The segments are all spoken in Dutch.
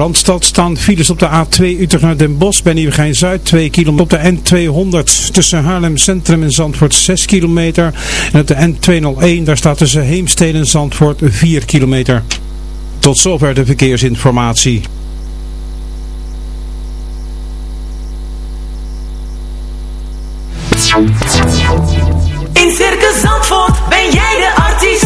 Randstad staan files op de A2 Utrecht naar Den Bosch bij Nieuwegein-Zuid 2 kilometer. Op de N200 tussen Haarlem Centrum en Zandvoort 6 kilometer. En op de N201 daar staat tussen Heemstede en Zandvoort 4 kilometer. Tot zover de verkeersinformatie. In Circus Zandvoort ben jij de artiest.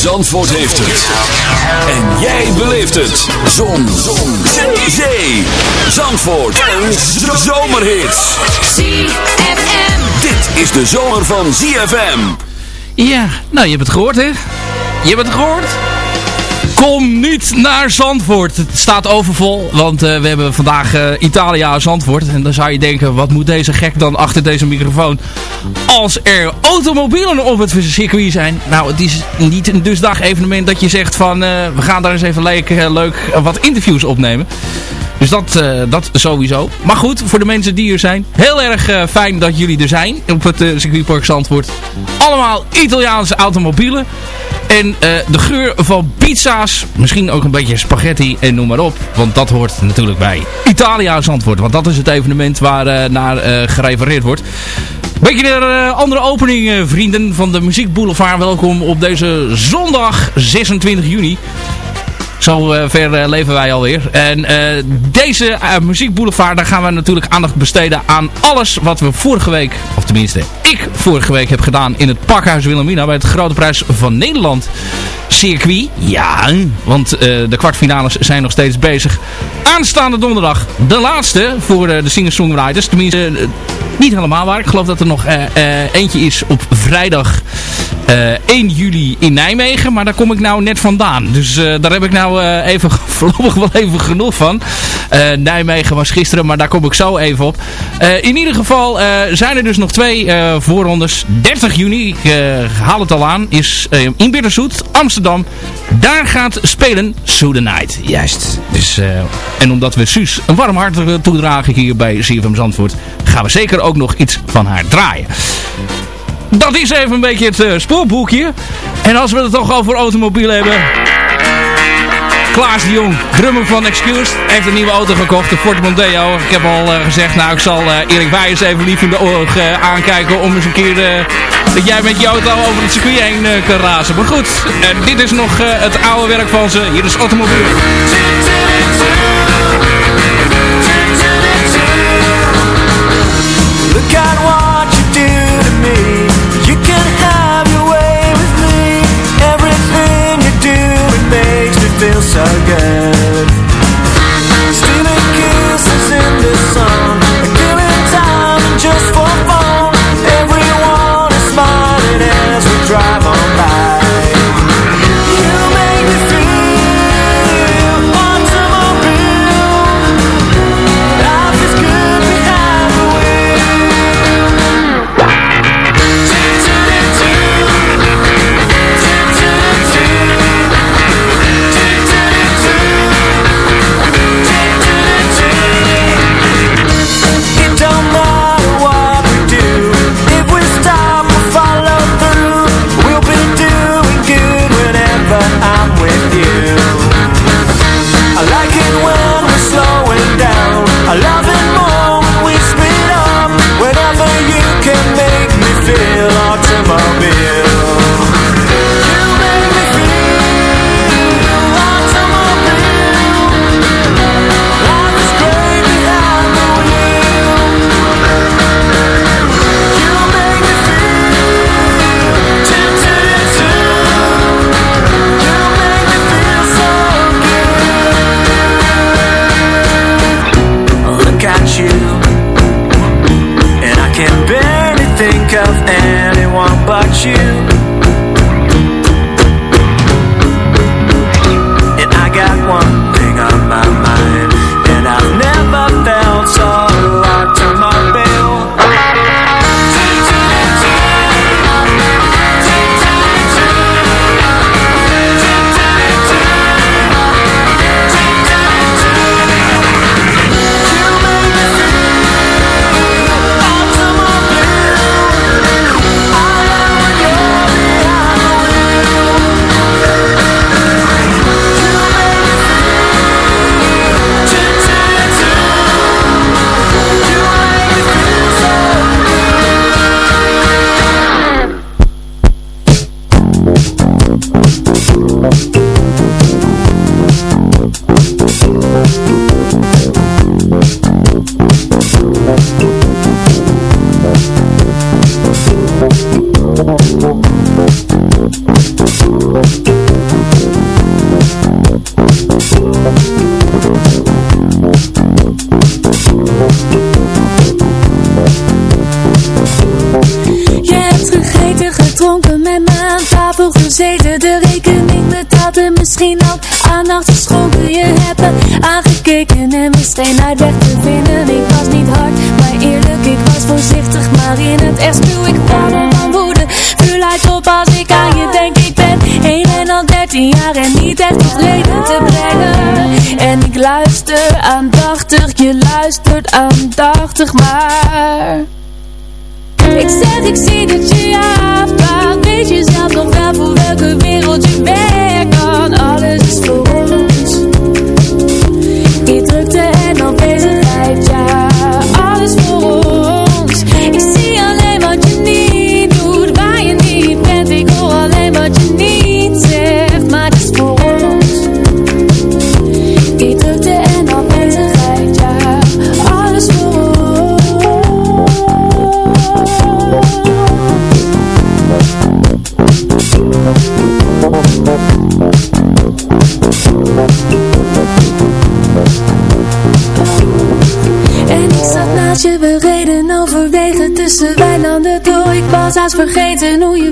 Zandvoort heeft het. En jij beleeft het. Zon. Zon. Zee. Zee. Zandvoort. Een zomerhit. ZFM. Dit is de zomer van ZFM. Ja, nou je hebt het gehoord hè? Je hebt het gehoord? Kom niet naar Zandvoort. Het staat overvol, want eh, we hebben vandaag eh Italia Zandvoort. En dan zou je denken, wat moet deze gek dan achter deze microfoon? Als er automobielen op het circuit zijn. Nou, het is niet een dusdag evenement dat je zegt van... eh, we gaan daar eens even leuk, leuk wat interviews opnemen. Dus dat, eh, dat sowieso. Maar goed, voor de mensen die er zijn. Heel erg eh, fijn dat jullie er zijn op het eh, circuitpark Zandvoort. Allemaal Italiaanse automobielen. En de geur van pizza's. Misschien ook een beetje spaghetti en noem maar op. Want dat hoort natuurlijk bij Italia Zandvoort. Want dat is het evenement waar naar gerefereerd wordt. Beetje eh, andere opening, vrienden van de Muziek Boulevard. Welkom op deze zondag 26 juni. Zo eh, ver eh, leven wij alweer. En eh, deze muziekboulevard, daar gaan we natuurlijk aandacht besteden aan alles wat we vorige week, of tenminste ik vorige week heb gedaan in het Pakhuis Wilhelmina bij het Grote Prijs van Nederland circuit. Ja, want de kwartfinales zijn nog steeds bezig. Aanstaande donderdag de laatste voor de singer-songwriters. Tenminste, niet helemaal waar. Ik geloof dat er nog eentje is op vrijdag 1 juli in Nijmegen. Maar daar kom ik nou net vandaan. Dus eh, daar heb ik nou eh, even voorlopig wel even genoeg van. Eh, Nijmegen was gisteren, maar daar kom ik zo even op. Eh, in ieder geval eh, zijn er dus nog twee eh, voorrondes. 30 juni, ik eh, haal het al aan, is eh, in Bitterzoet, Amsterdam. Daar gaat spelen Soothe Night. Juist. Dus, eh, en omdat we Suus een warm hart eh, toedragen hier bij CFM Zandvoort, gaan we zeker ook nog iets van haar draaien. Dat is even een beetje het eh, spoorboekje. En als we het toch over automobielen hebben... Klaas de Jong, drummer van Excuse, heeft een nieuwe auto gekocht, de Ford Mondeo. Ik heb al eh, gezegd, nou ik zal eh, Erik Wijers even lief in de eh, aankijken om eens een keer dat jij met je auto over het circuit heen kan razen. Maar goed, dit is nog het oude werk van ze. Hier is Automobiel. So good. Stealing kisses in the sun, killing time just for you. Echt tot leven te brengen. En ik luister aandachtig, je luistert aandachtig maar. Ik zeg, ik zie dat je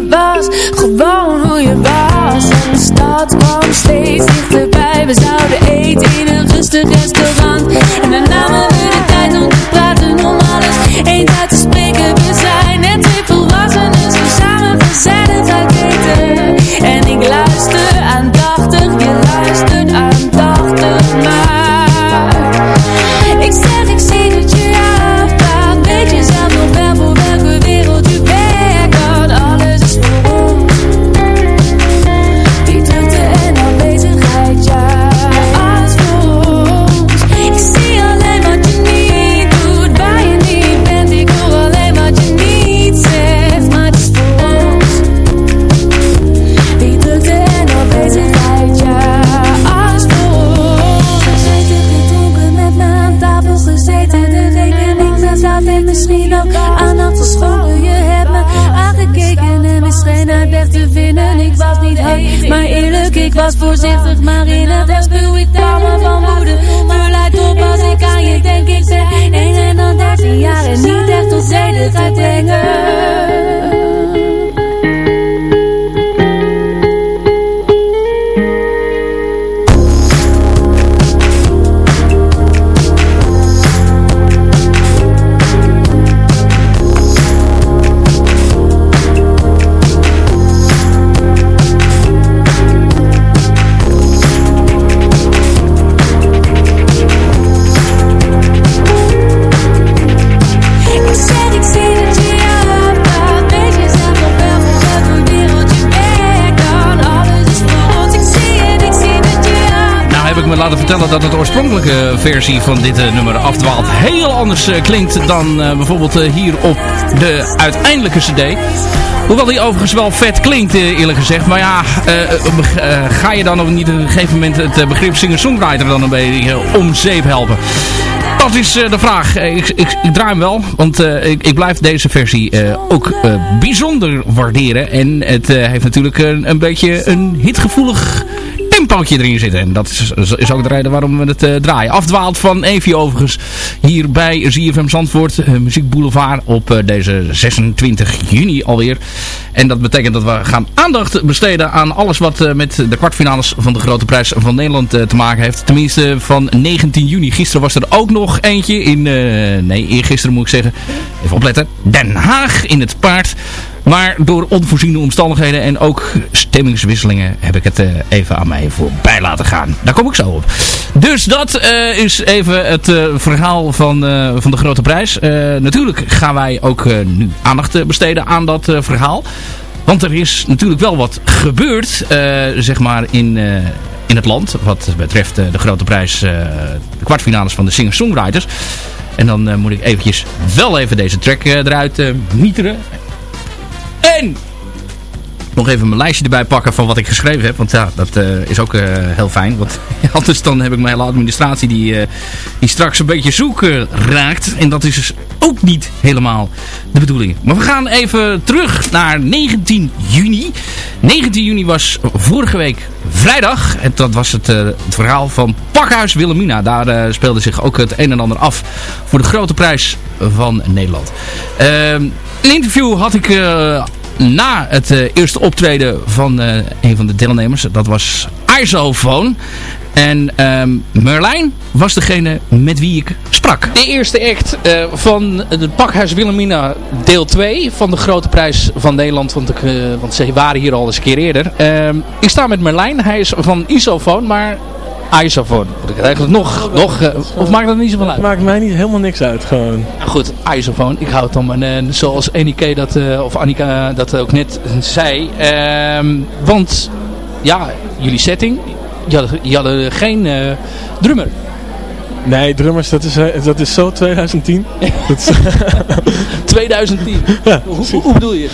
was, gewoon hoe je was. En de stad kwam steeds dichterbij, we zouden eten in een rustig restaurant dat het oorspronkelijke versie van dit eh, nummer afdwaalt heel anders eh, klinkt dan eh, bijvoorbeeld hier op de uiteindelijke cd. Hoewel die overigens wel vet klinkt eerlijk gezegd. Maar ja, ga je dan op niet een gegeven moment het begrip singer-songwriter dan een beetje om zeep helpen? Dat is de vraag. Ik, ik, ik draai hem wel, want ik, ik blijf deze versie ook bijzonder waarderen. En het heeft natuurlijk een, een beetje een hitgevoelig tempootje erin zitten. En dat is, is ook de reden waarom we het eh, draaien. Afdwaalt van Evi overigens. Hier bij ZFM Zandvoort. eh, Muziek Boulevard op eh, deze 26 juni alweer. En dat betekent dat we gaan aandacht besteden aan alles wat met de kwartfinales van de Grote Prijs van Nederland te maken heeft. Tenminste van 19 juni. Gisteren was er ook nog eentje in... nee, eergisteren moet ik zeggen. Even opletten. Den Haag in het paard. Maar door onvoorziene omstandigheden en ook stemmingswisselingen heb ik het eh, even aan mij voorbij laten gaan. Daar kom ik zo op. Dus dat eh, is even het eh, verhaal van, van de grote prijs. Natuurlijk gaan wij ook nu aandacht besteden aan dat verhaal. Want er is natuurlijk wel wat gebeurd, zeg maar, in, in het land. Wat betreft de grote prijs, de kwartfinales van de singer-songwriters. En dan moet ik eventjes wel even deze track eruit mieteren. En nog even mijn lijstje erbij pakken van wat ik geschreven heb. Want ja, dat eh, is ook eh, heel fijn. Want anders dan heb ik mijn hele administratie die, eh, die straks een beetje zoek raakt. En dat is dus ook niet helemaal de bedoeling. Maar we gaan even terug naar 19 juni. 19 juni was vorige week vrijdag. En dat was het, het verhaal van Pakhuis Wilhelmina. Daar speelde zich ook het een en ander af voor de grote prijs van Nederland. Ehm, een interview had ik na het eh, eerste optreden van eh, een van de deelnemers. Dat was Isophone. En ehm, Merlijn was degene met wie ik sprak. De eerste act uh, van het Pakhuis Wilhelmina deel 2 van de Grote Prijs van Nederland. Want, ik, want ze waren hier al eens een keer eerder. Uh, ik sta met Merlijn. Hij is van Isofoon, maar isofoon. Moet ik het eigenlijk nog, nog uh, of maakt dat niet zoveel uit? Maakt mij niet helemaal niks uit, gewoon. Nou goed, isofoon. Ik hou het dan maar, uh, zoals Anike dat, uh, of Annika dat ook net zei. Ehm, want, ja, jullie setting, je hadden, je hadden geen drummer. Nee, drummers, dat is, dat is zo 2010. dat 2010? Ja, hoe, hoe, bedoel je?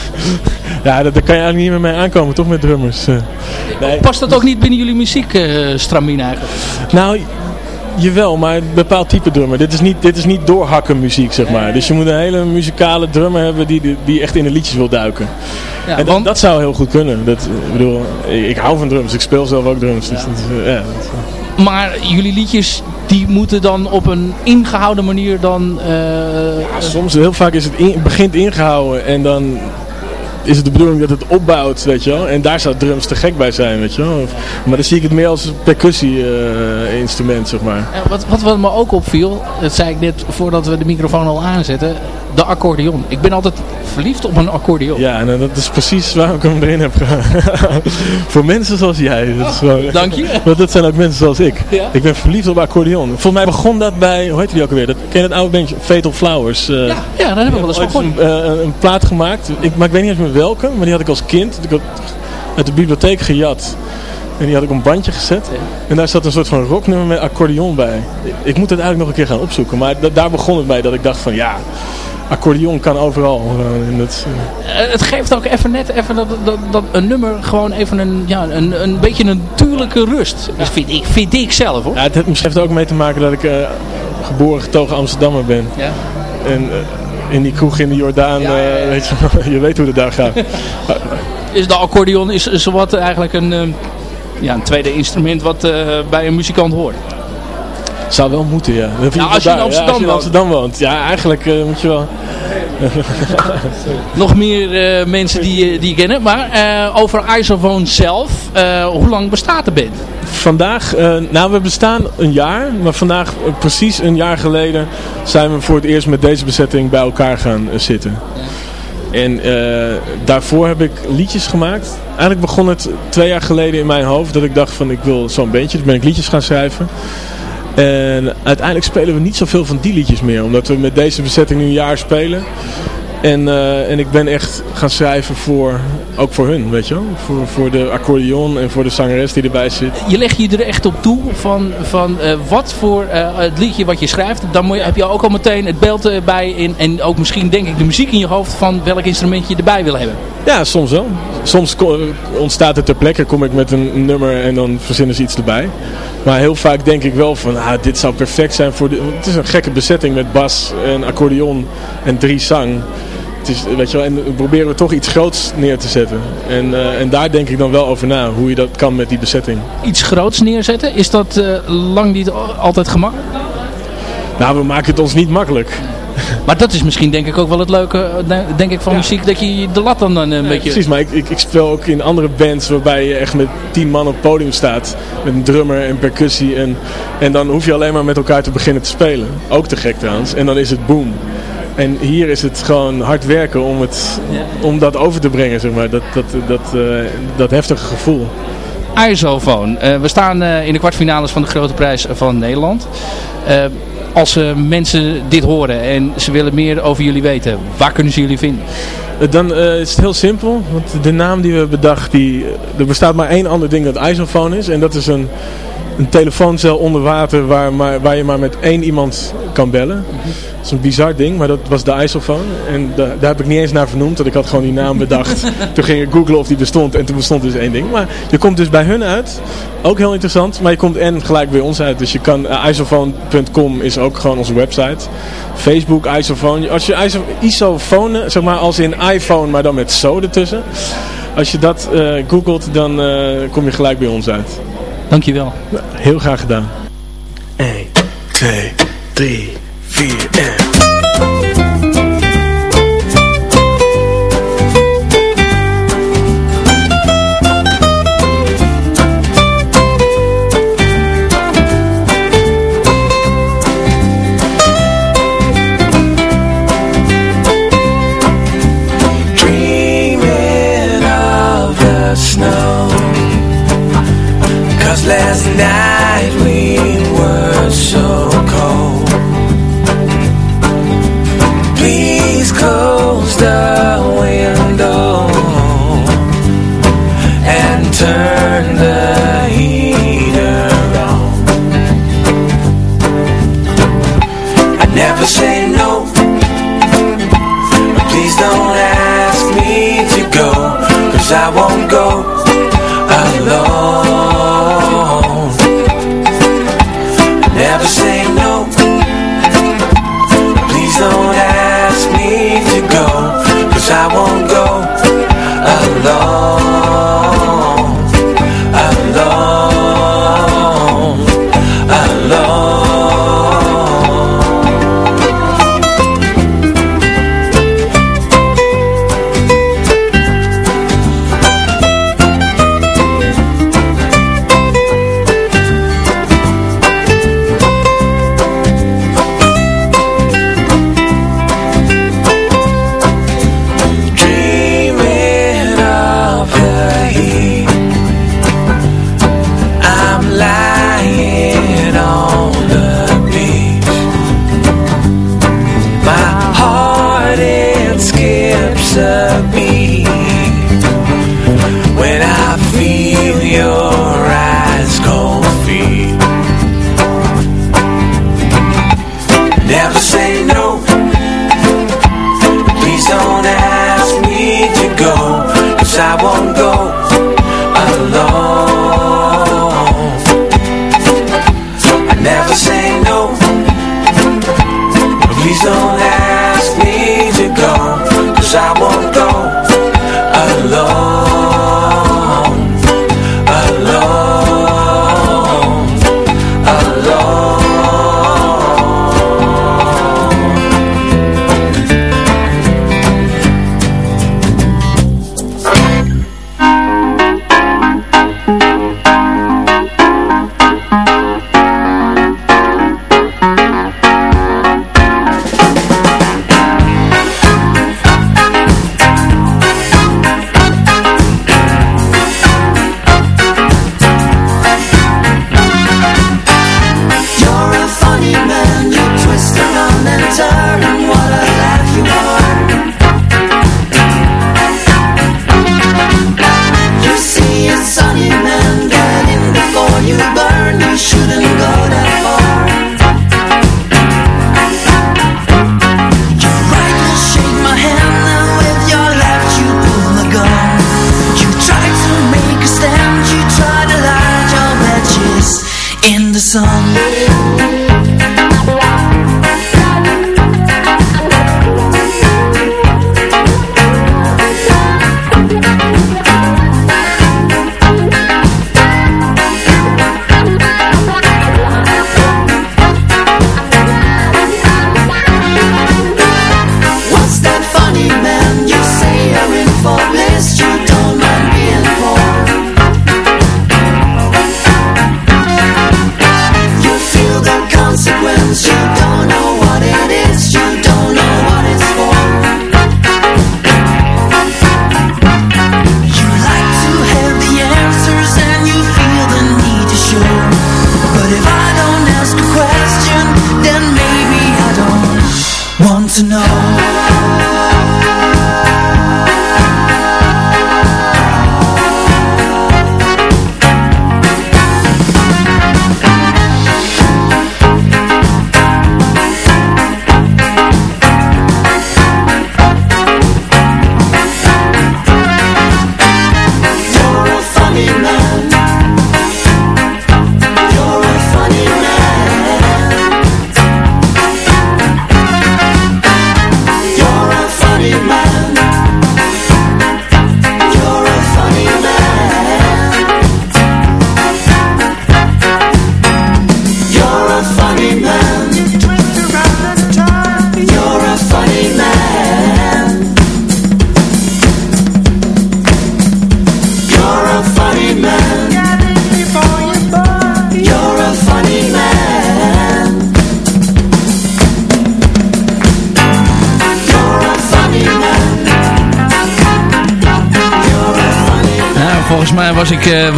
Ja, daar kan je eigenlijk niet meer mee aankomen, toch met drummers. Nee. Past dat ook niet binnen jullie muziekstramien uh, eigenlijk? Nou, jawel, maar een bepaald type drummer. Dit is niet, dit is niet doorhakken muziek, zeg maar. Dus je moet een hele muzikale drummer hebben die, die echt in de liedjes wil duiken. Ja, en want... dat, zou heel goed kunnen. Dat, ik bedoel, ik, hou van drums. Ik speel zelf ook drums. Dus dat, ja, dat, maar jullie liedjes die moeten dan op een ingehouden manier dan... Ja, soms, heel vaak is het in, begint ingehouden en dan is het de bedoeling dat het opbouwt, weet je wel. En daar zou drums te gek bij zijn, weet je wel. Maar dan zie ik het meer als percussie-instrument, zeg maar. En wat, wat, wat me ook opviel, dat zei ik net voordat we de microfoon al aanzetten, de accordeon. Ik ben altijd verliefd op een accordeon. Ja, en dat is precies waarom ik hem erin heb gehaald. Voor mensen zoals jij. Dat is gewoon, Dank je. Want dat zijn ook mensen zoals ik. Ja? Ik ben verliefd op accordeon. Volgens mij begon dat bij, hoe heet die ook alweer? Dat, ken je dat oude bandje? Fatal Flowers. Uh, ja, ja, daar hebben we wel eens gehoord. Een, uh, een plaat gemaakt. Ik, maar ik weet niet eens meer welke, maar die had ik als kind. Ik had uit de bibliotheek gejat. En die had ik op een bandje gezet. Ja. En daar zat een soort van rocknummer met accordeon bij. Ik moet het eigenlijk nog een keer gaan opzoeken. Maar daar begon het bij dat ik dacht van ja, accordeon kan overal. Uh, het, uh... het geeft ook even net even dat, dat, dat een nummer gewoon even een, ja, een, een beetje een natuurlijke rust. Ja. vind, ik, vind ik zelf hoor. Ja, het heeft misschien ook mee te maken dat ik uh, geboren getogen Amsterdammer ben. Ja. En in die kroeg in de Jordaan, ja, ja, weet je, je weet hoe het daar gaat. is de accordeon is, is wat eigenlijk een, ja, een tweede instrument wat bij een muzikant hoort? Zou wel moeten, ja. ja als, je in Amsterdam, ja, als je in Amsterdam woont. Ja, eigenlijk uh, moet je wel... Nog meer uh, mensen die, die je kennen. Maar uh, over Isophone zelf, hoe lang bestaat de band? Vandaag, nou we bestaan een jaar. Maar vandaag, precies een jaar geleden, zijn we voor het eerst met deze bezetting bij elkaar gaan zitten. En daarvoor heb ik liedjes gemaakt. Eigenlijk begon het twee jaar geleden in mijn hoofd dat ik dacht van ik wil zo'n bandje. Dus ben ik liedjes gaan schrijven. En uiteindelijk spelen we niet zoveel van die liedjes meer. Omdat we met deze bezetting nu een jaar spelen. En, uh, en ik ben echt gaan schrijven voor, ook voor hun, weet je wel. Voor, voor de accordeon en voor de zangeres die erbij zit. Je legt je er echt op toe van, van uh, wat voor uh, het liedje wat je schrijft. Dan moet je, heb je ook al meteen het beeld erbij in, en ook misschien denk ik de muziek in je hoofd van welk instrument je erbij wil hebben. Ja, soms wel. Soms ontstaat het ter plekke, kom ik met een nummer en dan verzinnen ze iets erbij. Maar heel vaak denk ik wel van, ah, dit zou perfect zijn voor... De, het is een gekke bezetting met bas en accordeon en drie zang. Het is, weet je wel, en proberen we toch iets groots neer te zetten. En, uh, en daar denk ik dan wel over na, hoe je dat kan met die bezetting. Iets groots neerzetten, is dat uh, lang niet altijd gemakkelijk? Nou, we maken het ons niet makkelijk. Maar dat is misschien denk ik ook wel het leuke denk ik, van ja. muziek, dat je de lat dan een ja, beetje... Precies, maar ik, ik, ik, speel ook in andere bands waarbij je echt met tien man op het podium staat. Met een drummer en percussie. En, en dan hoef je alleen maar met elkaar te beginnen te spelen. Ook te gek trouwens. En dan is het boom. En hier is het gewoon hard werken om, het, ja. om dat over te brengen, zeg maar. Dat, dat, dat, uh, dat heftige gevoel. Isofoon. Uh, we staan uh, in de kwartfinales van de Grote Prijs van Nederland als uh, mensen dit horen en ze willen meer over jullie weten, waar kunnen ze jullie vinden? Dan uh, is het heel simpel, want de naam die we bedacht, die, er bestaat maar één ander ding dat isofoon is. En dat is een, een telefooncel onder water waar, maar, waar je maar met één iemand kan bellen. Dat is een bizar ding, maar dat was de isofoon. En da daar heb ik niet eens naar vernoemd, want ik had gewoon die naam bedacht. toen ging ik googlen of die bestond en toen bestond dus één ding. Maar je komt dus bij hun uit, ook heel interessant, maar je komt en gelijk bij ons uit. Dus je kan, uh, isophone.com is ook gewoon onze website. Facebook, isophone. Als je iso isofonen, zeg maar als in iPhone, maar dan met zo ertussen. Als je dat uh, googelt, dan uh, kom je gelijk bij ons uit. Dankjewel. Heel graag gedaan. 1, 2, 3, 4 en... Never say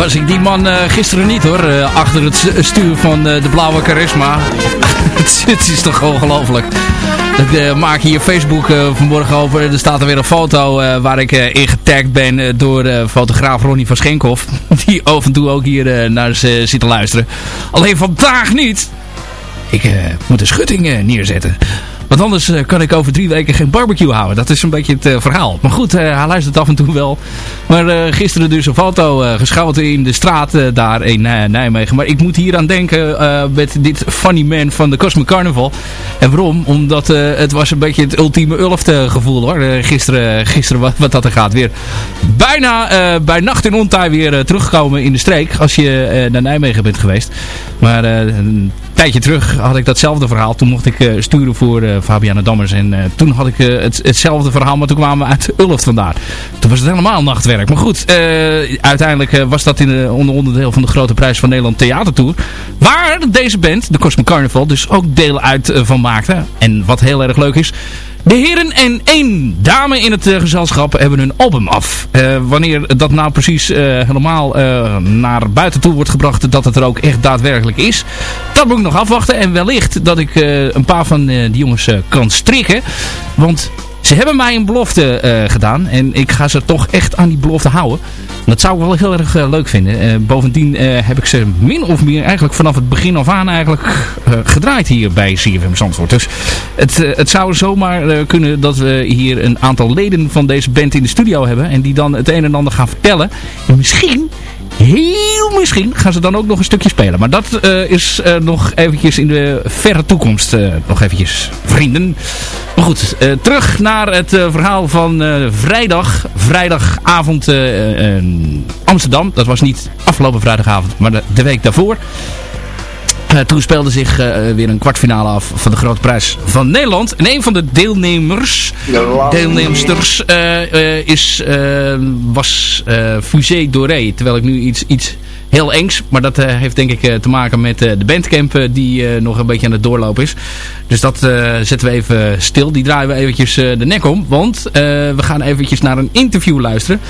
was ik die man eh, gisteren niet hoor. Eh, achter het stuur van eh, de blauwe charisma. het is toch ongelooflijk. Ik maak hier Facebook vanmorgen over. Er staat er weer een foto waar ik in getagd ben door fotograaf Ronnie van Schenkhoff. Die af en toe ook hier naar zit te luisteren. Alleen vandaag niet. Ik moet de schutting neerzetten. Want anders eh, kan ik over drie weken geen barbecue houden. Dat is een beetje het eh, verhaal. Maar goed, eh, hij luistert af en toe wel. Maar gisteren dus een foto geschoten in de straat daar in Nijmegen. Maar ik moet hier aan denken met dit funny man van de Cosmic Carnival. En waarom? Omdat het was een beetje het ultieme Ulft gevoel hoor. gisteren, gisteren wat, wat dat er gaat. Weer bijna bij nacht in ontij weer teruggekomen in de streek. Als je naar Nijmegen bent geweest. Maar tijdje terug had ik datzelfde verhaal. Toen mocht ik sturen voor uh, Fabiana Dammers. En uh, toen had ik het, hetzelfde verhaal, maar toen kwamen we uit Ulft vandaar. Toen was het helemaal nachtwerk. Maar goed, uiteindelijk was dat in de, onder onderdeel van de Grote Prijs van Nederland Theatertour. Waar deze band, de Cosmic Carnival, dus ook deel uit van maakte. En wat heel erg leuk is, de heren en één dame in het uh, gezelschap hebben hun album af. Uh, wanneer dat nou precies uh, helemaal naar buiten toe wordt gebracht, dat het er ook echt daadwerkelijk is. Dat moet ik nog afwachten. En wellicht dat ik een paar van die jongens kan strikken. Want ze hebben mij een belofte gedaan. En ik ga ze toch echt aan die belofte houden. Dat zou ik wel heel erg uh, leuk vinden. Uh, bovendien heb ik ze min of meer eigenlijk vanaf het begin af aan eigenlijk gedraaid hier bij CFM Zandvoort. Dus het, het zou zomaar kunnen dat we hier een aantal leden van deze band in de studio hebben. En die dan het een en ander gaan vertellen. En misschien heel misschien gaan ze dan ook nog een stukje spelen. Maar dat uh, is uh, nog eventjes in de verre toekomst. Uh, nog eventjes, vrienden. Maar goed, terug naar het verhaal van vrijdag. Vrijdagavond Amsterdam. Dat was niet afgelopen vrijdagavond, maar de week daarvoor. Uh, toen speelde zich uh, weer een kwartfinale af van de Grote Prijs van Nederland. En een van de deelnemers, deelnemsters, is, was Fusée Doré. Terwijl ik nu iets, iets heel engs, maar dat heeft denk ik te maken met de bandcamp die nog een beetje aan het doorlopen is. Dus dat zetten we even stil. Die draaien we eventjes de nek om, want we gaan eventjes naar een interview luisteren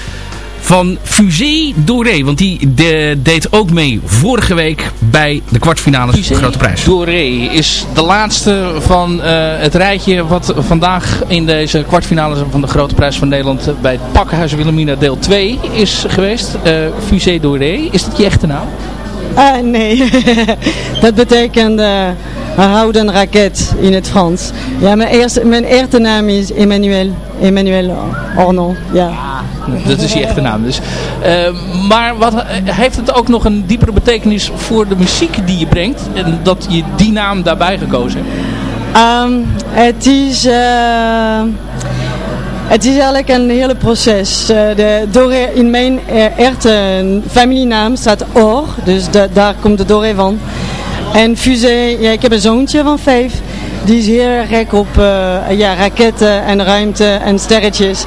van Fusée Doré. Want die de, deed ook mee vorige week bij de kwartfinale van de Grote Prijs. Doré is de laatste van uh, het rijtje wat vandaag in deze kwartfinale van de Grote Prijs van Nederland bij het Pakkenhuis Wilhelmina deel 2 is geweest. Uh, Fusée Doré, is dat je echte naam? Uh, nee, dat betekent uh, houden raket in het Frans. Ja, mijn, eerste, mijn echte naam is Emmanuel, Emmanuel Ornon. Ja. Dat is je echte naam. Dus. Uh, maar wat, heeft het ook nog een diepere betekenis voor de muziek die je brengt? En dat je die naam daarbij gekozen hebt? Um, het is... Het is eigenlijk een hele proces. Uh, de in mijn echte familienaam staat Or, dus de, daar komt de Doré van. En Fusée, ja, ik heb een zoontje van vijf. Die is heel gek op uh, ja, raketten en ruimte en sterretjes.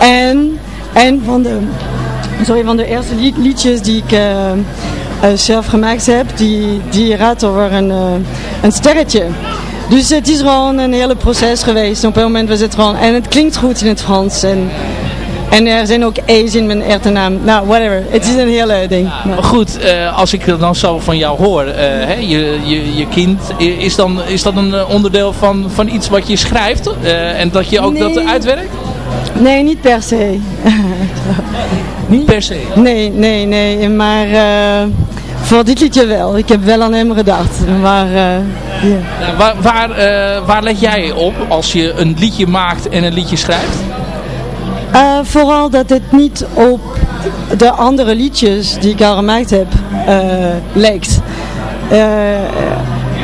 En een van de, sorry, van de eerste liedjes die ik zelf gemaakt heb, die, die gaat over een, een sterretje. Dus het is gewoon een hele proces geweest. Op een moment was het gewoon, en het klinkt goed in het Frans. En, en er zijn ook E's in mijn echte naam. Nou, whatever. Het is een hele ding. Ja, maar goed, uh, als ik dan zo van jou hoor, uh, hè, je, je, je kind, is, dan, is dat een onderdeel van, van iets wat je schrijft? Uh, en dat je ook nee. dat uitwerkt? Nee, niet per se. niet per se? Nee, nee, nee. Maar voor dit liedje wel. Ik heb wel aan hem gedacht. Maar, uh, yeah. nou, waar, waar, uh, waar let jij op als je een liedje maakt en een liedje schrijft? vooral dat het niet op de andere liedjes die ik al gemaakt heb lijkt.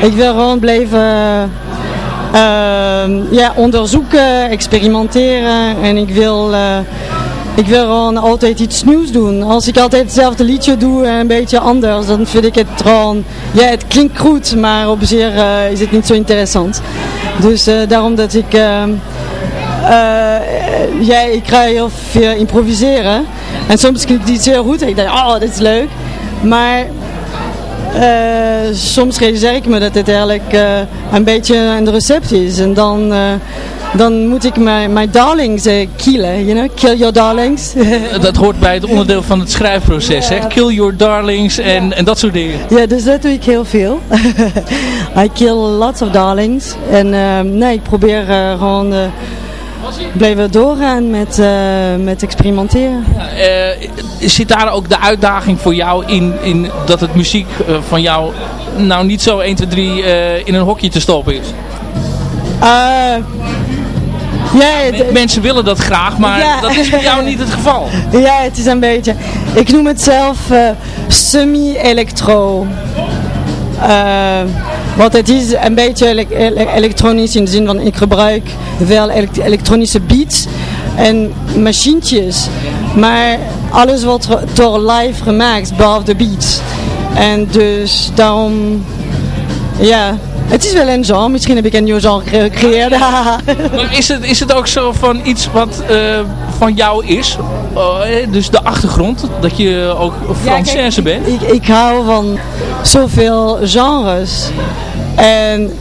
ik wil gewoon blijven ja, onderzoeken, experimenteren en ik wil, ik wil gewoon altijd iets nieuws doen. Als ik altijd hetzelfde liedje doe en een beetje anders, dan vind ik het gewoon, ja het klinkt goed, maar op zich uh, is het niet zo interessant. Dus daarom dat ik, ehm, ja ik ga heel veel improviseren en soms klinkt het heel goed en ik denk, oh dit is leuk, maar soms realiseer ik me dat het eigenlijk een beetje een recept is. En dan, dan moet ik mijn, mijn darlings killen, you know? Kill your darlings. dat hoort bij het onderdeel van het schrijfproces, hè? Kill your darlings en, en dat soort dingen. Ja, dus dat doe ik heel veel. I kill lots of darlings. En nee, ik probeer gewoon blijven doorgaan met, uh, met experimenteren. Uh, zit daar ook de uitdaging voor jou in, in dat het muziek uh, van jou nou niet zo 1, 2, 3 in een hokje te stoppen is? Ja, mensen willen dat graag, maar dat is voor jou niet het geval. Ja, het is een beetje. Ik noem het zelf uh, semi-electro. Uh, want het is een beetje elektronisch in de zin van ik gebruik wel elektronische beats en machientjes. Maar alles wordt door live gemaakt, behalve de beats. En dus daarom, ja, het is wel een genre. Misschien heb ik een nieuw genre gecreëerd. maar is het, is het ook zo van iets wat uh, van jou is? Uh, dus de achtergrond, dat je ook Française ja, bent? Ik, ik hou van zoveel genres. En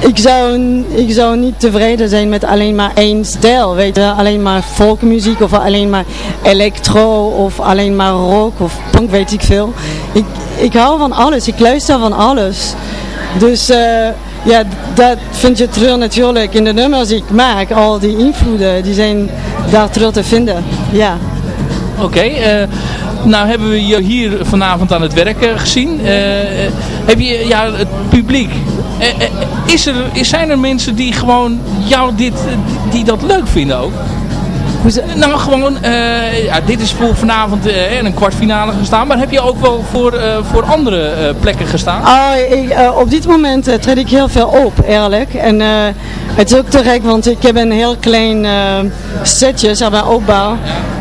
ik zou, ik zou niet tevreden zijn met alleen maar één stijl. Weet je, alleen maar folkmuziek of alleen maar electro of alleen maar rock of punk, weet ik veel. Ik, ik hou van alles, ik luister van alles. Dus uh, ja, dat vind je terug natuurlijk in de nummers die ik maak. Al die invloeden, die zijn daar terug te vinden. Ja. Oké, uh, nou hebben we je hier vanavond aan het werk gezien. Uh, heb je ja, het publiek is er, zijn er mensen die gewoon jou dit, die dat leuk vinden ook? Nou, gewoon, uh, ja, dit is voor vanavond uh, een kwartfinale gestaan. Maar heb je ook wel voor, uh, voor andere plekken gestaan? Oh, op dit moment treed ik heel veel op, eerlijk. En het is ook te gek, want ik heb een heel klein setje, zeg maar, opbouw.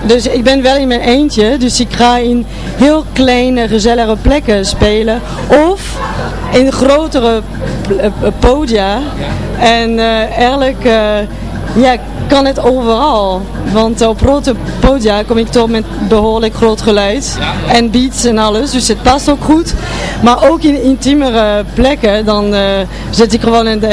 Dus ik ben wel in mijn eentje. Dus ik ga in heel kleine, gezellige plekken spelen. Of in grotere podia. En eerlijk ja, kan het overal. Want op grote podia kom ik toch met behoorlijk groot geluid. En beats en alles. Dus het past ook goed. Maar ook in intiemere plekken. Dan uh, zet ik gewoon het,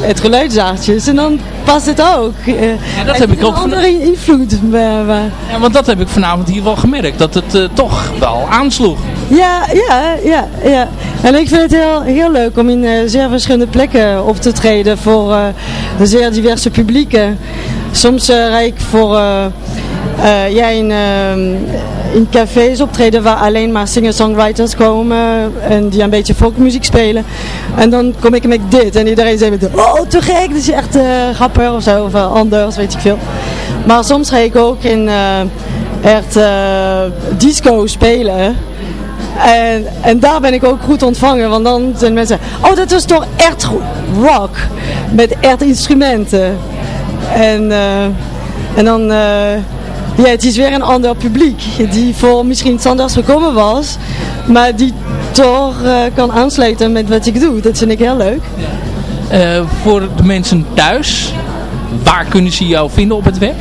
het geluidszaadjes. En dan past het ook. Uh, ja, dat heb ik ook andere invloed. Ja, want dat heb ik vanavond hier wel gemerkt. Dat het uh, toch wel aansloeg. Ja, ja, ja, ja. En ik vind het heel, heel leuk om in uh, zeer verschillende plekken op te treden voor uh, zeer diverse publieken. Soms uh, rijd ik voor ja, in, in cafés optreden waar alleen maar singer-songwriters komen en die een beetje folkmuziek spelen. En dan kom ik met dit en iedereen zegt met, oh te gek, dat is echt grappig of zo, of anders, weet ik veel. Maar soms ga ik ook in echt disco spelen. En, en daar ben ik ook goed ontvangen, want dan zijn mensen, oh dat is toch echt rock, met echt instrumenten. En, uh, en dan, uh, ja, het is weer een ander publiek, die voor misschien anders gekomen was, maar die toch uh, kan aansluiten met wat ik doe. Dat vind ik heel leuk. voor de mensen thuis, waar kunnen ze jou vinden op het web?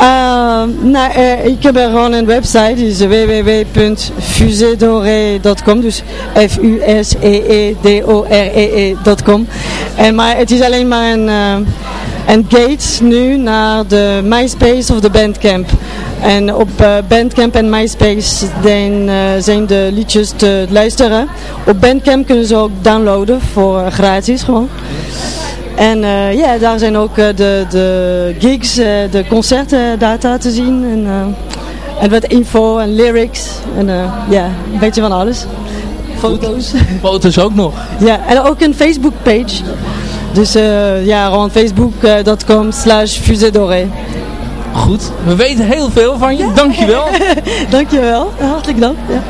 Uh, nou, ik heb er gewoon een website, die is www.fusedoré.com, dus F-U-S-E-E-D-O-R-E-E.com. En maar het is alleen maar een, uh, een gate nu naar de MySpace of de Bandcamp. En op uh, Bandcamp en MySpace zijn, zijn de liedjes te luisteren. Op Bandcamp kunnen ze ook downloaden voor gratis gewoon. En uh, ja, daar zijn ook uh, de, de gigs, uh, de concerten data te zien. En, en wat info en lyrics. En ja, een beetje van alles. Foto's. Foto's ook nog. Ja, en ook een Facebook page. Dus ja, gewoon facebook.com slash fusedoré. Goed, we weten heel veel van je. Dankjewel. Dankjewel, hartelijk dank. Ja.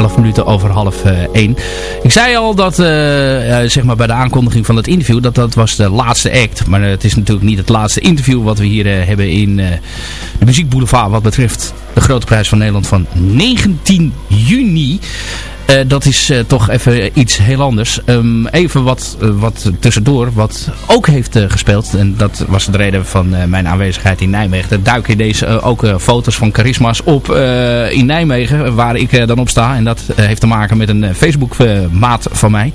11 minuten over half eh 1. Ik zei al dat, eh, eh, zeg maar bij de aankondiging van het interview, dat dat was de laatste act. Maar eh, het is natuurlijk niet het laatste interview wat we hier eh, hebben in eh, de Muziekboulevard. Wat betreft de Grote Prijs van Nederland van 19 juni. Eh, dat is eh, toch even iets heel anders. Ehm, even wat, eh, wat tussendoor, wat ook heeft gespeeld. En dat was de reden van mijn aanwezigheid in Nijmegen. Er duiken deze ook foto's van charisma's op in Nijmegen, waar ik dan op sta. En dat heeft te maken met een Facebook maat van mij.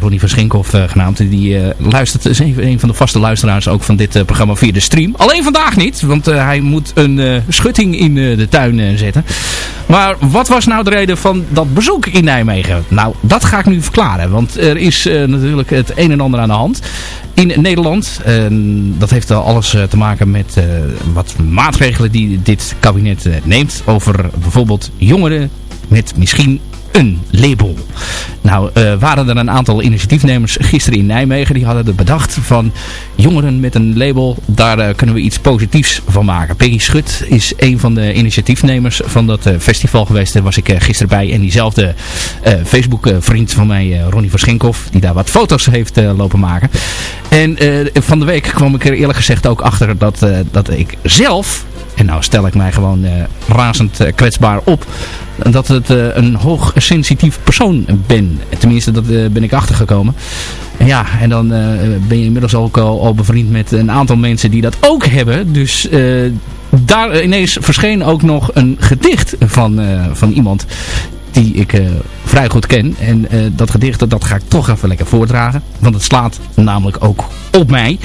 Ronnie van Schinkhoff genaamd. Die luistert, is een, van de vaste luisteraars ook van dit programma via de stream. Alleen vandaag niet, want hij moet een schutting in de tuin zetten. Maar wat was nou de reden van dat bezoek in Nijmegen? Nou, dat ga ik nu verklaren. Want er is eh, natuurlijk het een en ander aan de hand in Nederland. En dat heeft al alles eh, te maken met eh, wat maatregelen die dit kabinet neemt. Over bijvoorbeeld jongeren met misschien een label. Nou, eh, waren er een aantal initiatiefnemers gisteren in Nijmegen. Die hadden er bedacht van jongeren met een label. Daar eh, kunnen we iets positiefs van maken. Peggy Schut is een van de initiatiefnemers van dat eh, festival geweest. Daar was ik gisteren bij. En diezelfde Facebook vriend van mij, Ronnie van Schenkhoff. Die daar wat foto's heeft lopen maken. En van de week kwam ik er eerlijk gezegd ook achter dat, dat ik zelf... En nou stel ik mij gewoon eh, razend eh, kwetsbaar op dat het eh, een hoogsensitief persoon ben. Tenminste, dat ben ik achtergekomen. En ja, en dan ben je inmiddels ook al, bevriend met een aantal mensen die dat ook hebben. Dus daar ineens verscheen ook nog een gedicht van, van iemand die ik eh, vrij goed ken. En eh, dat gedicht, dat, ga ik toch even lekker voordragen. Want het slaat namelijk ook op mij.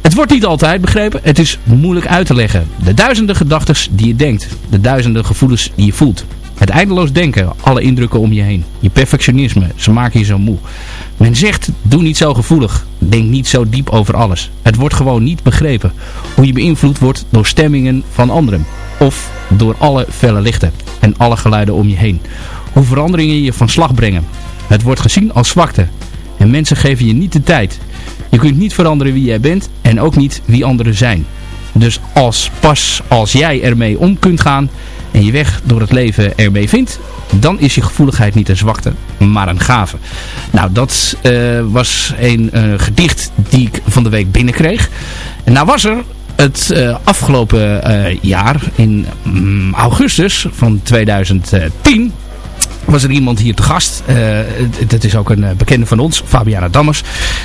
Het wordt niet altijd begrepen. Het is moeilijk uit te leggen. De duizenden gedachten die je denkt. De duizenden gevoelens die je voelt. Het eindeloos denken. Alle indrukken om je heen. Je perfectionisme. Ze maken je zo moe. Men zegt, doe niet zo gevoelig. Denk niet zo diep over alles. Het wordt gewoon niet begrepen. Hoe je beïnvloed wordt door stemmingen van anderen. Of door alle felle lichten. En alle geluiden om je heen. Hoe veranderingen je van slag brengen. Het wordt gezien als zwakte. En mensen geven je niet de tijd. Je kunt niet veranderen wie jij bent en ook niet wie anderen zijn. Dus als pas als jij ermee om kunt gaan en je weg door het leven ermee vindt, dan is je gevoeligheid niet een zwakte, maar een gave. Nou, dat eh, was een eh, gedicht die ik van de week binnenkreeg. En nou was er het eh, afgelopen eh, jaar, in mm, augustus van 2010, was er iemand hier te gast. Uh, dat is ook een bekende van ons, Fabiana Dammers.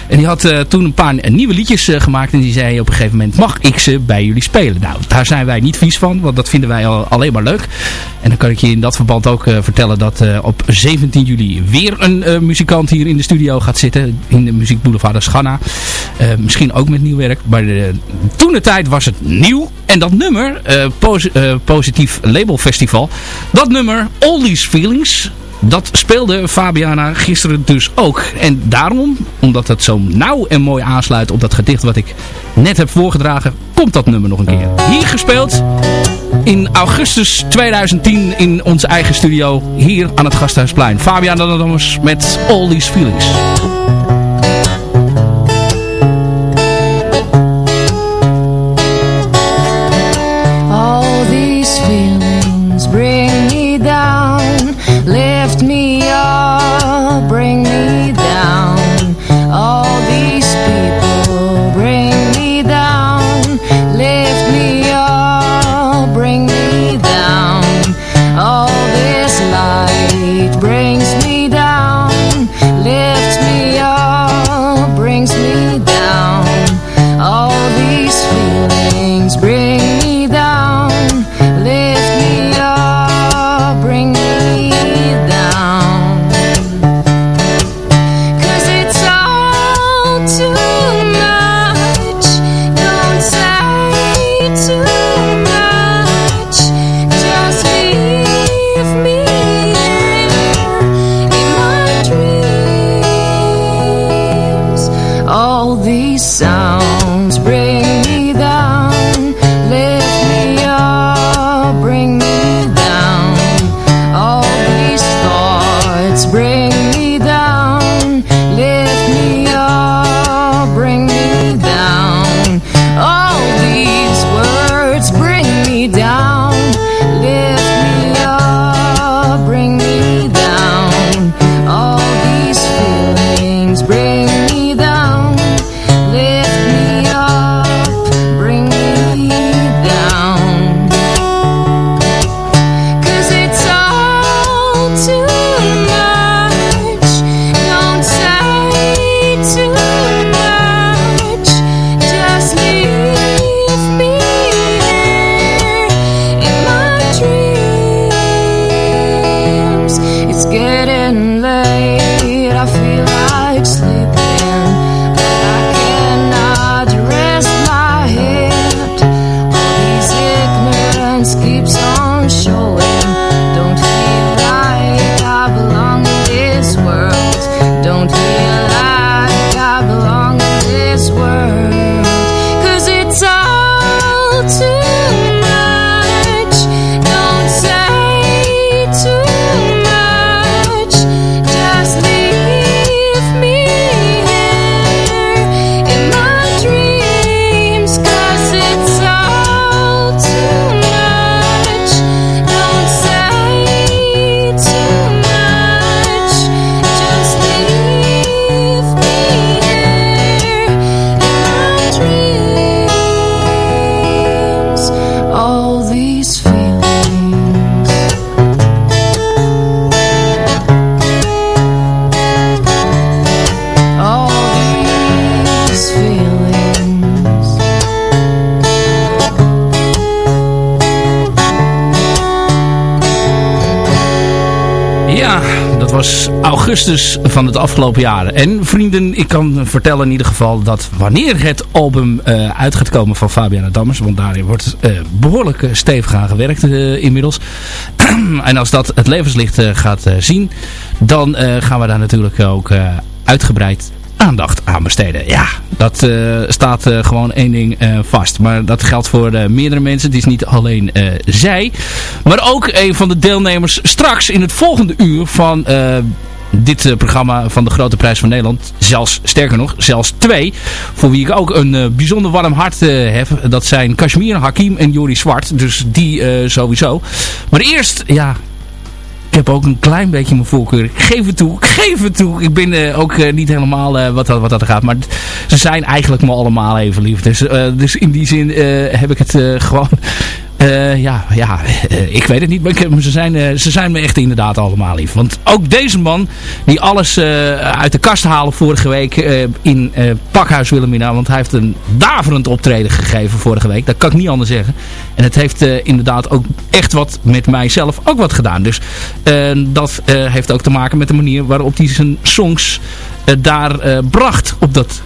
En die had toen een paar nieuwe liedjes gemaakt. En die zei op een gegeven moment, mag ik ze bij jullie spelen? Nou, daar zijn wij niet vies van, want dat vinden wij al, alleen maar leuk. En dan kan ik je in dat verband ook vertellen dat op 17 juli weer een muzikant hier in de studio gaat zitten. In de Muziek Boulevard Schanna. misschien ook met nieuw werk. Maar toen de tijd was het nieuw. En dat nummer, Positief Label Festival. Dat nummer, All These Feelings dat speelde Fabiana gisteren dus ook. En daarom, omdat het zo nauw en mooi aansluit op dat gedicht wat ik net heb voorgedragen, komt dat nummer nog een keer. Hier gespeeld in augustus 2010 in onze eigen studio hier aan het Gasthuisplein. Fabiana Dammers met All These Feelings. Augustus van het afgelopen jaar. En vrienden, ik kan vertellen in ieder geval dat wanneer het album uh, uit gaat komen van Fabiana Dammers, want daarin wordt uh, behoorlijk uh, stevig aan gewerkt inmiddels. en als dat het levenslicht gaat zien, dan gaan we daar natuurlijk ook uitgebreid aandacht aan besteden. Ja, dat staat gewoon één ding vast. Maar dat geldt voor meerdere mensen. Het is niet alleen zij. Maar ook een van de deelnemers straks in het volgende uur van dit uh, programma van de Grote Prijs van Nederland. Zelfs, sterker nog, zelfs twee. Voor wie ik ook een uh, bijzonder warm hart uh, heb. Dat zijn Kashmir, Hakim en Jori Zwart. Dus die sowieso. Maar eerst, ja... Ik heb ook een klein beetje mijn voorkeur. Geef het toe. Geef het toe. Ik ben ook niet helemaal wat, wat dat gaat. Maar ze zijn eigenlijk me allemaal even lief. Dus, dus in die zin heb ik het gewoon Uh, ja, ja uh, ik weet het niet, maar ze, zijn, uh, ze zijn me echt inderdaad allemaal lief. Want ook deze man, die alles uit de kast haalde vorige week in Pakhuis Wilhelmina. Want hij heeft een daverend optreden gegeven vorige week. Dat kan ik niet anders zeggen. En het heeft inderdaad ook echt wat met mijzelf ook wat gedaan. Dus dat heeft ook te maken met de manier waarop hij zijn songs daar bracht op dat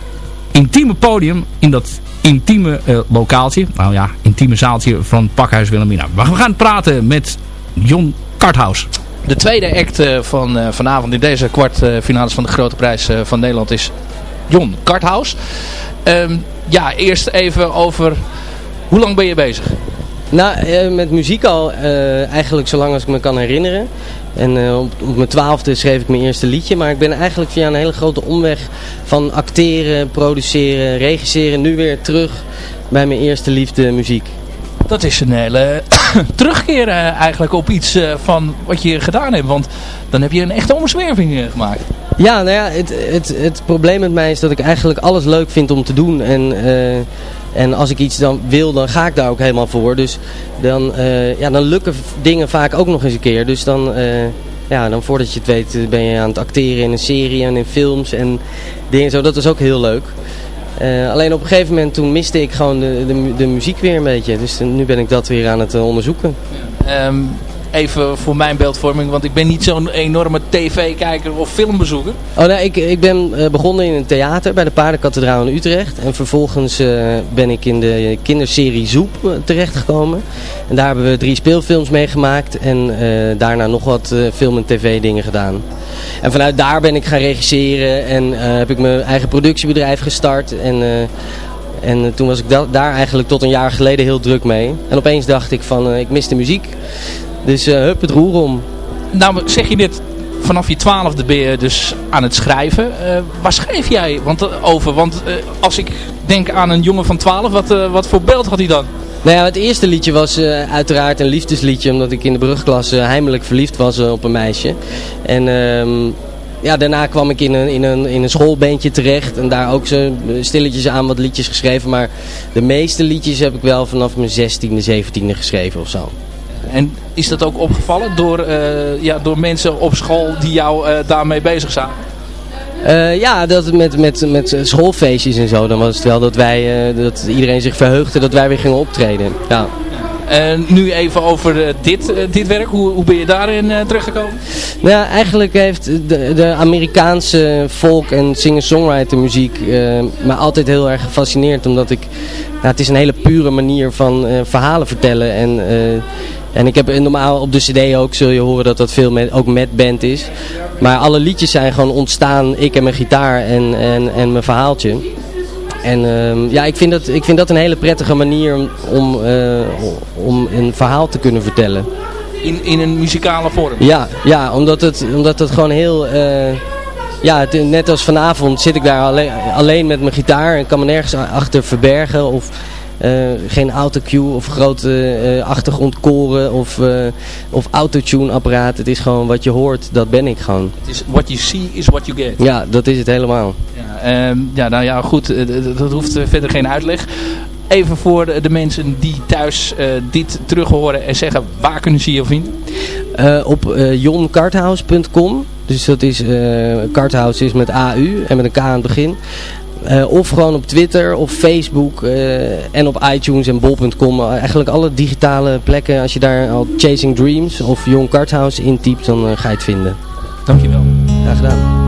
intieme podium. In dat intieme uh, lokaaltje. Nou ja, intieme zaaltje van Pakhuis Wilhelmina. Maar we gaan praten met Jon Karthaus. De tweede act uh, van uh, vanavond in deze kwartfinales van de Grote Prijs van Nederland is Jon Karthaus. Um, ja, eerst even over hoe lang ben je bezig? Nou, met muziek al eigenlijk zolang als ik me kan herinneren. En uh, op, op, mijn twaalfde schreef ik mijn eerste liedje. Maar ik ben eigenlijk via een hele grote omweg van acteren, produceren, regisseren. Nu weer terug bij mijn eerste liefde muziek. Dat is een hele terugkeer uh, eigenlijk op iets uh, van wat je gedaan hebt. Want dan heb je een echte omzwerving gemaakt. Ja, nou ja, het, het, het probleem met mij is dat ik eigenlijk alles leuk vind om te doen. En en als ik iets dan wil, dan ga ik daar ook helemaal voor. Dus dan, uh, ja, dan lukken dingen vaak ook nog eens een keer. Dus dan, uh, ja, dan voordat je het weet eh, ben je aan het acteren in een serie en in films en dingen zo. Dat is ook heel leuk. Alleen op een gegeven moment toen miste ik gewoon de, de, de muziek weer een beetje. Dus nu ben ik dat weer aan het onderzoeken. Um, even voor mijn beeldvorming, want ik ben niet zo'n enorme tv-kijker of filmbezoeker. Oh nee, ik, ik ben uh, begonnen in een theater bij de Paardenkathedraal in Utrecht. En vervolgens uh, ben ik in de kinderserie Zoep uh, terechtgekomen. En daar hebben we drie speelfilms mee gemaakt en daarna nog wat film- en tv-dingen gedaan. En vanuit daar ben ik gaan regisseren en heb ik mijn eigen productiebedrijf gestart. En en toen was ik da daar eigenlijk tot een jaar geleden heel druk mee. En opeens dacht ik van, ik mis de muziek. Dus uh, hup, het roer om. Nou, zeg je dit vanaf je twaalfde ben je dus aan het schrijven. Uh, waar schreef jij want, uh, over? Want als ik denk aan een jongen van 12, wat, wat voor beeld had hij dan? Nou ja, het eerste liedje was uiteraard een liefdesliedje. Omdat ik in de brugklas heimelijk verliefd was op een meisje. En... Ehm, ja, daarna kwam ik in een, in, een, in een schoolbeentje terecht. En daar ook zo stilletjes aan wat liedjes geschreven. Maar de meeste liedjes heb ik wel vanaf mijn 16e, 17e geschreven of zo. En is dat ook opgevallen door, uh, ja, door mensen op school die jou uh, daarmee bezig zijn? Uh, ja, dat met, met, met schoolfeestjes en zo, dan was het wel dat, wij, dat iedereen zich verheugde dat wij weer gingen optreden. Ja. En nu even over dit, dit werk. Hoe, hoe ben je daarin teruggekomen? Nou, eigenlijk heeft de, de Amerikaanse folk- en singer-songwriter muziek me altijd heel erg gefascineerd. Omdat ik, nou, het is een hele pure manier van verhalen vertellen. En en ik heb normaal op de cd ook, zul je horen dat dat veel met, ook met band is. Maar alle liedjes zijn gewoon ontstaan, ik en mijn gitaar en, en, en mijn verhaaltje. En uh, ja, ik vind, dat, ik vind dat een hele prettige manier om, om, uh, om een verhaal te kunnen vertellen. In, in een muzikale vorm? Ja, ja omdat, het, omdat het gewoon heel... Uh, ja, het, net als vanavond zit ik daar alleen, alleen met mijn gitaar en kan me nergens achter verbergen. Of, geen autocue of grote uh, achtergrondkoren of, uh, of autotune apparaat. Het is gewoon wat je hoort, dat ben ik gewoon. Het is what you see is what you get. Ja, dat is het helemaal. Ja, um, ja nou ja, goed, dat hoeft verder geen uitleg. Even voor de mensen die thuis dit terug horen en zeggen, waar kunnen ze je vinden? op jonkarthouse.com. Dus dat is, Karthouse is met AU en met een K aan het begin. Uh, of gewoon op Twitter of Facebook uh, en op iTunes en bol.com. Eigenlijk alle digitale plekken. Als je daar al Chasing Dreams of Young Carthouse intypt, dan ga je het vinden. Dankjewel. Graag gedaan.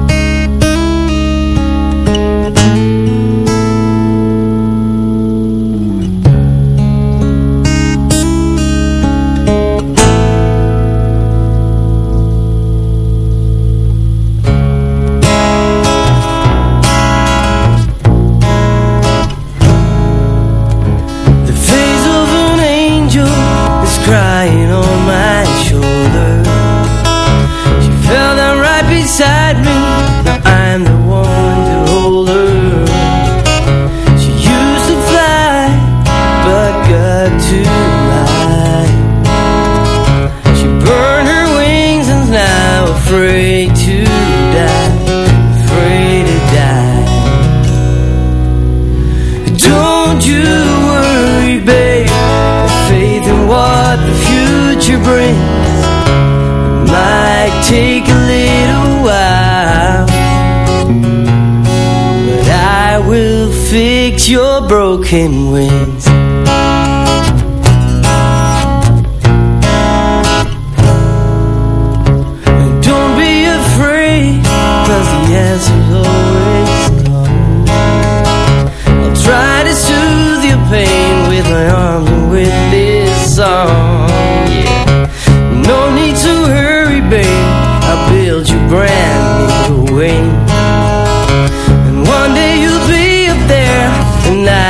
Broken wings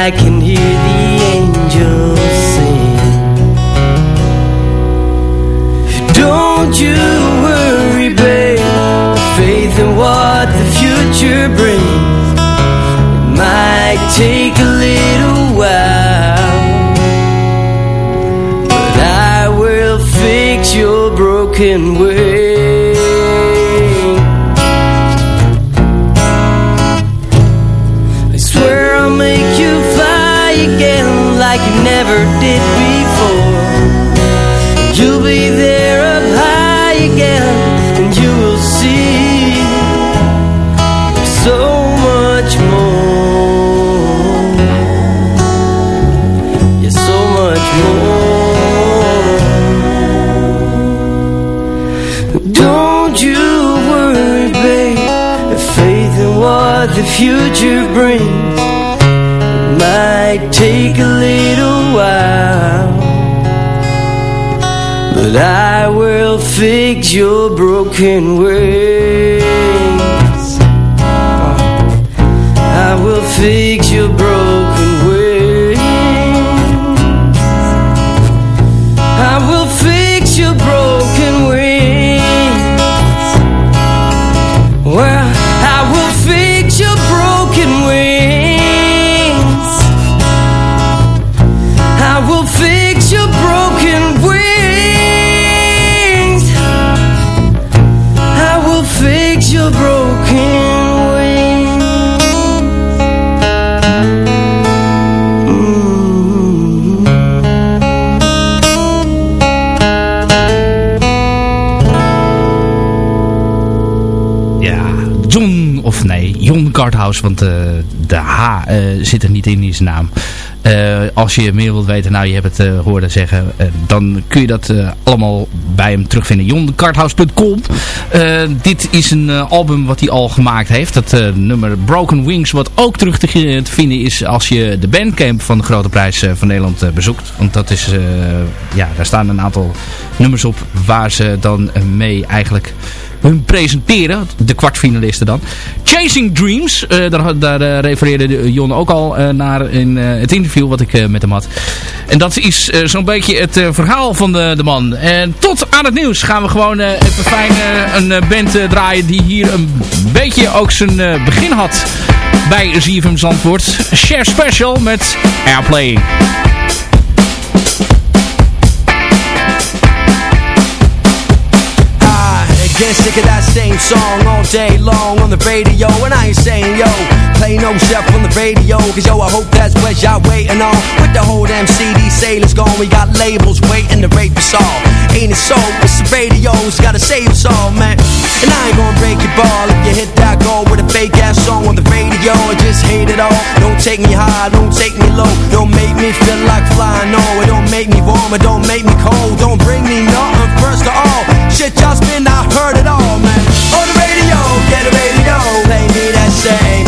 I can hear the angels sing. Don't you worry, babe. Faith in what the future brings. It might take a little while But I will fix your broken way your broken of nee, Jon Karthouse, want eh, de H eh, zit er niet in in zijn naam. Eh, als je meer wilt weten, nou je hebt het horen zeggen, dan kun je dat allemaal bij hem terugvinden. jonkarthouse.com Dit is een album wat hij al gemaakt heeft. Het nummer Broken Wings, wat ook terug te, te, vinden is als je de bandcamp van de Grote Prijs van Nederland bezoekt. Want dat is, ja, daar staan een aantal nummers op waar ze dan mee eigenlijk hun presenteren. De kwartfinalisten dan. Chasing Dreams, uh, daar, daar uh, refereerde Jon ook al uh, naar in het interview wat ik met hem had. En dat is zo'n beetje het verhaal van de, de man. En tot aan het nieuws gaan we gewoon even fijn een band draaien die hier een beetje ook zijn begin had bij ZFM Zandvoort. Share Special met Airplay. Get sick of that same song all day long on the radio And I ain't saying yo, play no chef on the radio Cause yo, I hope that's what y'all waiting on. With the whole damn CD sailors gone We got labels waiting to rape us all. Ain't it so? It's the radios, gotta save us all, man And I ain't gonna break your ball if you hit that goal With a fake ass song on the radio. I just hate it all. Don't take me high, don't take me low. Don't make me feel like flying, no It don't make me warm, it don't make me cold. Don't bring me nothing first of all. Shit y'all spin, I heard it all, man. On the radio, yeah the radio Play me that same,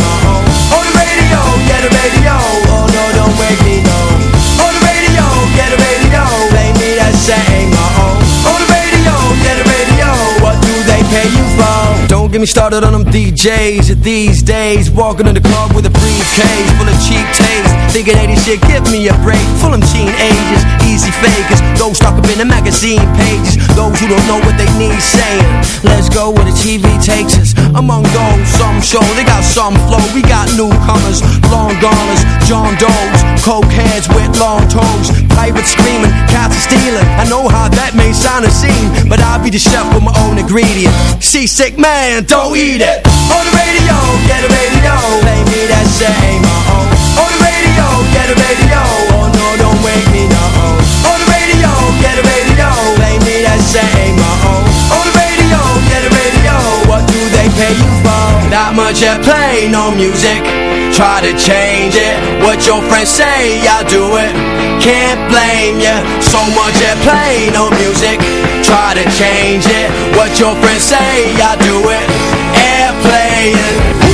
get me started on them DJs these days Walking in the club with a briefcase Full of cheap taste. Thinking 80 shit, give me a break Full of teenagers, easy fakers Those stuck up in the magazine pages. Those who don't know what they need saying Let's go where the TV takes us. Among those, some show They got some flow, we got newcomers Long goners, John Doe's Coke heads with long toes Pirates screaming, cats are stealing. I know how that may sound a scene But I'll be the chef with my own ingredient Seasick man, don't eat it. On the radio, get a radio. Play me that same, uh-oh. On the radio, get a radio. Oh no, don't wake me, no On the radio, get a radio. Play me that same, uh-oh. On the radio, get a radio. What do they pay you for? Not much airplay, no music try to change it. What your friends say, I do it. Can't blame ya. So much airplay, no music. Try to change it. What your friends say, I do it. Control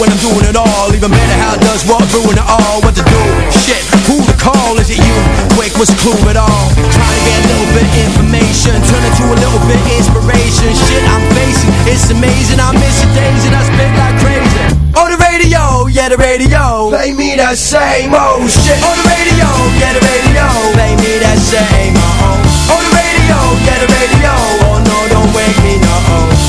when I'm doing it all. Even better how it does what ruin it all? What to do, shit, who to call? Is it you, quick, what's the clue at all? Trying to get a little bit information. Turn it to a little bit inspiration. Shit I'm facing, it's amazing. I miss the days and I spit like crazy. On the radio, yeah the radio. Play me that same old shit. On the radio, yeah the radio. Play me that same old. On the radio, yeah the radio. Oh no, don't wake me no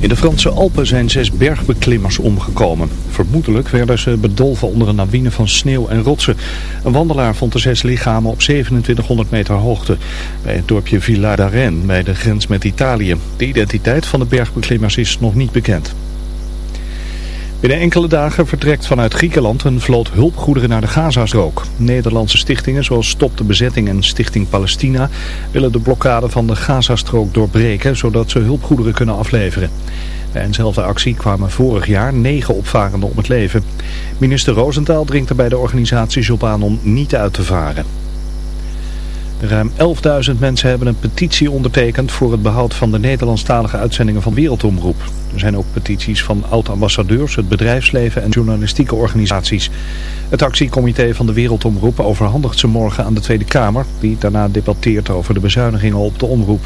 In de Franse Alpen zijn zes bergbeklimmers omgekomen. Vermoedelijk werden ze bedolven onder een lawine van sneeuw en rotsen. Een wandelaar vond de zes lichamen op 2700 meter hoogte. Bij het dorpje Villa d'Arène bij de grens met Italië. De identiteit van de bergbeklimmers is nog niet bekend. Binnen enkele dagen vertrekt vanuit Griekenland een vloot hulpgoederen naar de Gazastrook. Nederlandse stichtingen zoals Stop de Bezetting en Stichting Palestina willen de blokkade van de Gazastrook doorbreken zodat ze hulpgoederen kunnen afleveren. Bij eenzelfde actie kwamen vorig jaar negen opvarenden om het leven. Minister Roosentaal dringt er bij de organisaties op aan om niet uit te varen. Ruim 11.000 mensen hebben een petitie ondertekend voor het behoud van de Nederlandstalige uitzendingen van Wereldomroep. Er zijn ook petities van oud-ambassadeurs, het bedrijfsleven en journalistieke organisaties. Het actiecomité van de Wereldomroep overhandigt ze morgen aan de Tweede Kamer, die daarna debatteert over de bezuinigingen op de omroep.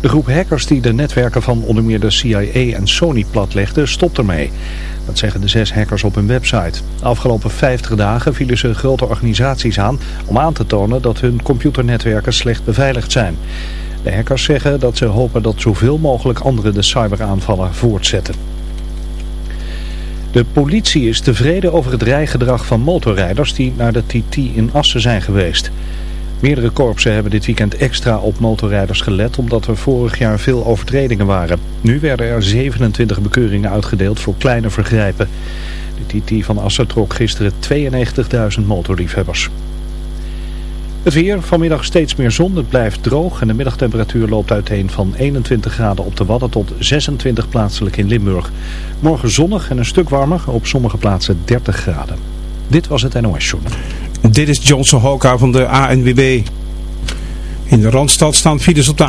De groep hackers die de netwerken van onder meer de CIA en Sony platlegde, stopt ermee. Dat zeggen de zes hackers op hun website. De afgelopen 50 dagen vielen ze grote organisaties aan om aan te tonen dat hun computernetwerken slecht beveiligd zijn. De hackers zeggen dat ze hopen dat zoveel mogelijk anderen de cyberaanvallen voortzetten. De politie is tevreden over het rijgedrag van motorrijders die naar de TT in Assen zijn geweest. Meerdere korpsen hebben dit weekend extra op motorrijders gelet omdat er vorig jaar veel overtredingen waren. Nu werden er 27 bekeuringen uitgedeeld voor kleine vergrijpen. De TT van Assen trok gisteren 92.000 motorliefhebbers. Het weer, vanmiddag steeds meer zon, het blijft droog en de middagtemperatuur loopt uiteen van 21 graden op de Wadden tot 26 plaatselijk in Limburg. Morgen zonnig en een stuk warmer, op sommige plaatsen 30 graden. Dit was het NOS Journal. Dit is Johnson Hoka van de ANWB. In de Randstad staan files op de